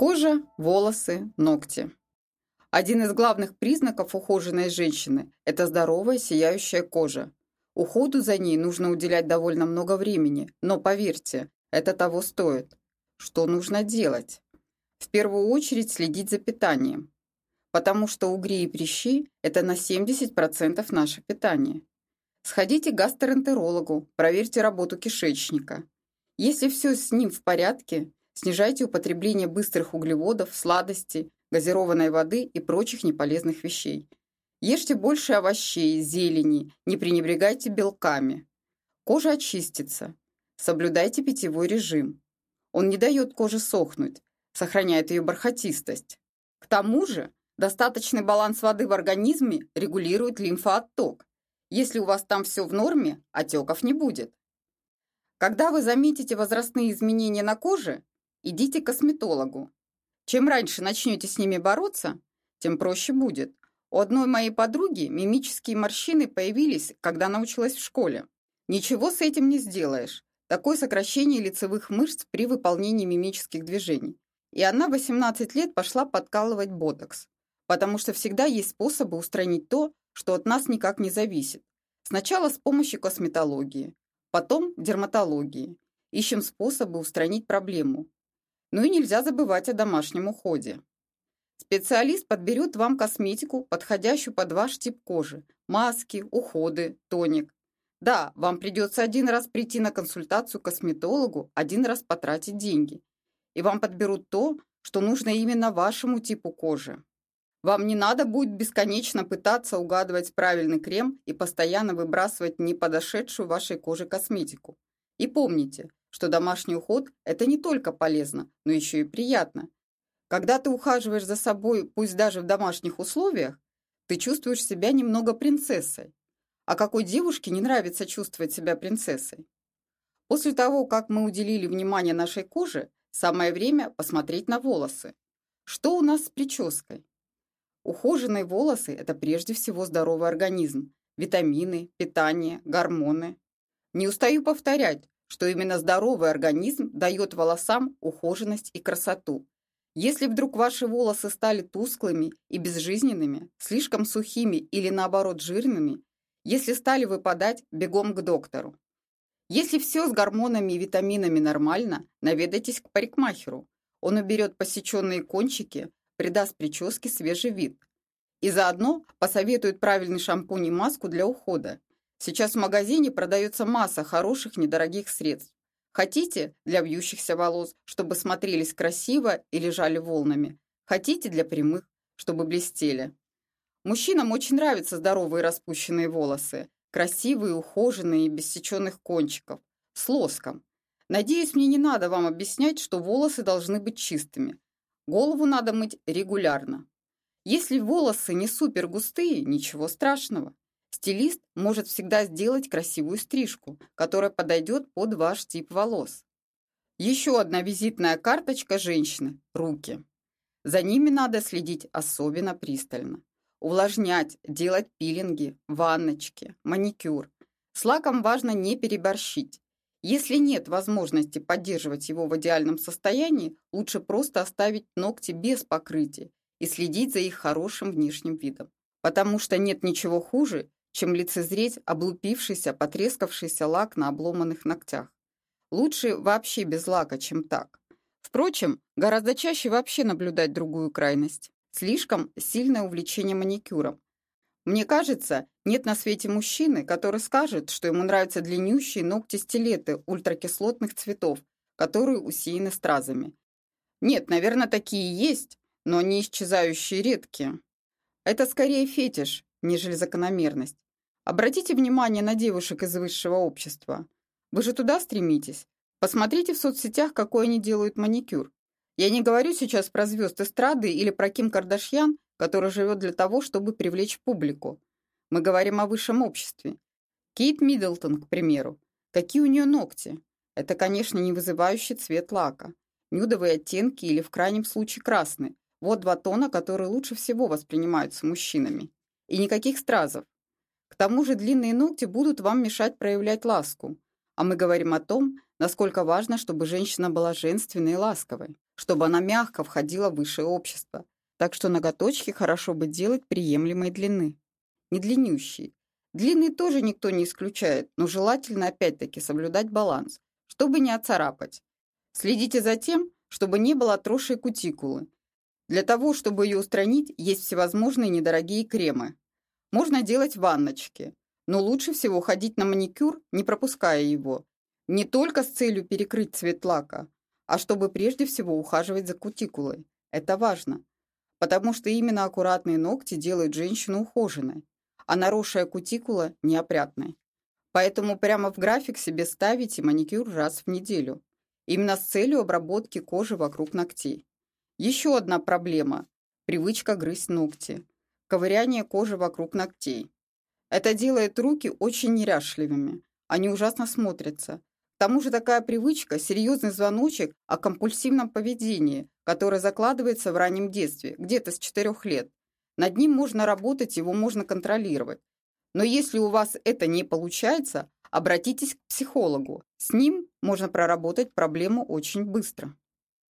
Кожа, волосы, ногти. Один из главных признаков ухоженной женщины – это здоровая сияющая кожа. Уходу за ней нужно уделять довольно много времени, но поверьте, это того стоит. Что нужно делать? В первую очередь следить за питанием, потому что угри и прыщи – это на 70% наше питание. Сходите к гастроэнтерологу, проверьте работу кишечника. Если все с ним в порядке, снижайте употребление быстрых углеводов, сладостей, газированной воды и прочих неполезных вещей. Ешьте больше овощей, зелени, не пренебрегайте белками. Кожа очистится. Соблюдайте питьевой режим. Он не дает коже сохнуть, сохраняет ее бархатистость. К тому же, достаточный баланс воды в организме регулирует лимфоотток. Если у вас там все в норме, отеков не будет. Когда вы заметите возрастные изменения на коже, идите к косметологу. Чем раньше начнете с ними бороться, тем проще будет. У одной моей подруги мимические морщины появились, когда она училась в школе. Ничего с этим не сделаешь. Такое сокращение лицевых мышц при выполнении мимических движений. И она в 18 лет пошла подкалывать ботокс. Потому что всегда есть способы устранить то, что от нас никак не зависит. Сначала с помощью косметологии, Потом дерматологии. Ищем способы устранить проблему. Ну и нельзя забывать о домашнем уходе. Специалист подберет вам косметику, подходящую под ваш тип кожи. Маски, уходы, тоник. Да, вам придется один раз прийти на консультацию к косметологу, один раз потратить деньги. И вам подберут то, что нужно именно вашему типу кожи. Вам не надо будет бесконечно пытаться угадывать правильный крем и постоянно выбрасывать неподошедшую вашей коже косметику. И помните, что домашний уход – это не только полезно, но еще и приятно. Когда ты ухаживаешь за собой, пусть даже в домашних условиях, ты чувствуешь себя немного принцессой. А какой девушке не нравится чувствовать себя принцессой? После того, как мы уделили внимание нашей коже, самое время посмотреть на волосы. Что у нас с прической? Ухоженные волосы – это прежде всего здоровый организм, витамины, питание, гормоны. Не устаю повторять, что именно здоровый организм дает волосам ухоженность и красоту. Если вдруг ваши волосы стали тусклыми и безжизненными, слишком сухими или наоборот жирными, если стали выпадать, бегом к доктору. Если все с гормонами и витаминами нормально, наведайтесь к парикмахеру. Он уберет посеченные кончики, придаст прическе свежий вид. И заодно посоветует правильный шампунь и маску для ухода. Сейчас в магазине продается масса хороших недорогих средств. Хотите для вьющихся волос, чтобы смотрелись красиво и лежали волнами? Хотите для прямых, чтобы блестели? Мужчинам очень нравятся здоровые распущенные волосы, красивые, ухоженные, без сеченных кончиков, с лоском. Надеюсь, мне не надо вам объяснять, что волосы должны быть чистыми. Голову надо мыть регулярно. Если волосы не супер густые, ничего страшного. Стилист может всегда сделать красивую стрижку, которая подойдет под ваш тип волос. Еще одна визитная карточка женщины – руки. За ними надо следить особенно пристально. Увлажнять, делать пилинги, ванночки, маникюр. С лаком важно не переборщить. Если нет возможности поддерживать его в идеальном состоянии, лучше просто оставить ногти без покрытия и следить за их хорошим внешним видом. Потому что нет ничего хуже, чем лицезреть облупившийся, потрескавшийся лак на обломанных ногтях. Лучше вообще без лака, чем так. Впрочем, гораздо чаще вообще наблюдать другую крайность. Слишком сильное увлечение маникюром, мне кажется, нет на свете мужчины, который скажет, что ему нравятся длиннющие ногти-стилеты ультракислотных цветов, которые усеяны стразами. Нет, наверное, такие есть, но они исчезающие редкие. Это скорее фетиш, нежели закономерность. Обратите внимание на девушек из высшего общества. Вы же туда стремитесь. Посмотрите в соцсетях, какой они делают маникюр. Я не говорю сейчас про звезд эстрады или про Ким Кардашьян, который живет для того, чтобы привлечь публику. Мы говорим о высшем обществе. Кейт Миддлтон, к примеру. Какие у нее ногти? Это, конечно, не вызывающий цвет лака. Нюдовые оттенки или, в крайнем случае, красный. Вот два тона, которые лучше всего воспринимаются мужчинами. И никаких стразов. К тому же длинные ногти будут вам мешать проявлять ласку. А мы говорим о том, насколько важно, чтобы женщина была женственной и ласковой, чтобы она мягко входила в высшее общество. Так что ноготочки хорошо бы делать приемлемой длины. Не длиннющие. Длины тоже никто не исключает, но желательно опять-таки соблюдать баланс, чтобы не оцарапать. Следите за тем, чтобы не было отросшей кутикулы. Для того, чтобы ее устранить, есть всевозможные недорогие кремы. Можно делать ванночки, но лучше всего ходить на маникюр, не пропуская его. Не только с целью перекрыть цвет лака, а чтобы прежде всего ухаживать за кутикулой. Это важно, потому что именно аккуратные ногти делают женщину ухоженной, а наросшая кутикула – неопрятной. Поэтому прямо в график себе ставите маникюр раз в неделю. Именно с целью обработки кожи вокруг ногтей. Еще одна проблема – привычка грызть ногти. Ковыряние кожи вокруг ногтей. Это делает руки очень неряшливыми. Они ужасно смотрятся. К тому же такая привычка – серьезный звоночек о компульсивном поведении, которое закладывается в раннем детстве, где-то с 4 лет. Над ним можно работать, его можно контролировать. Но если у вас это не получается, обратитесь к психологу. С ним можно проработать проблему очень быстро.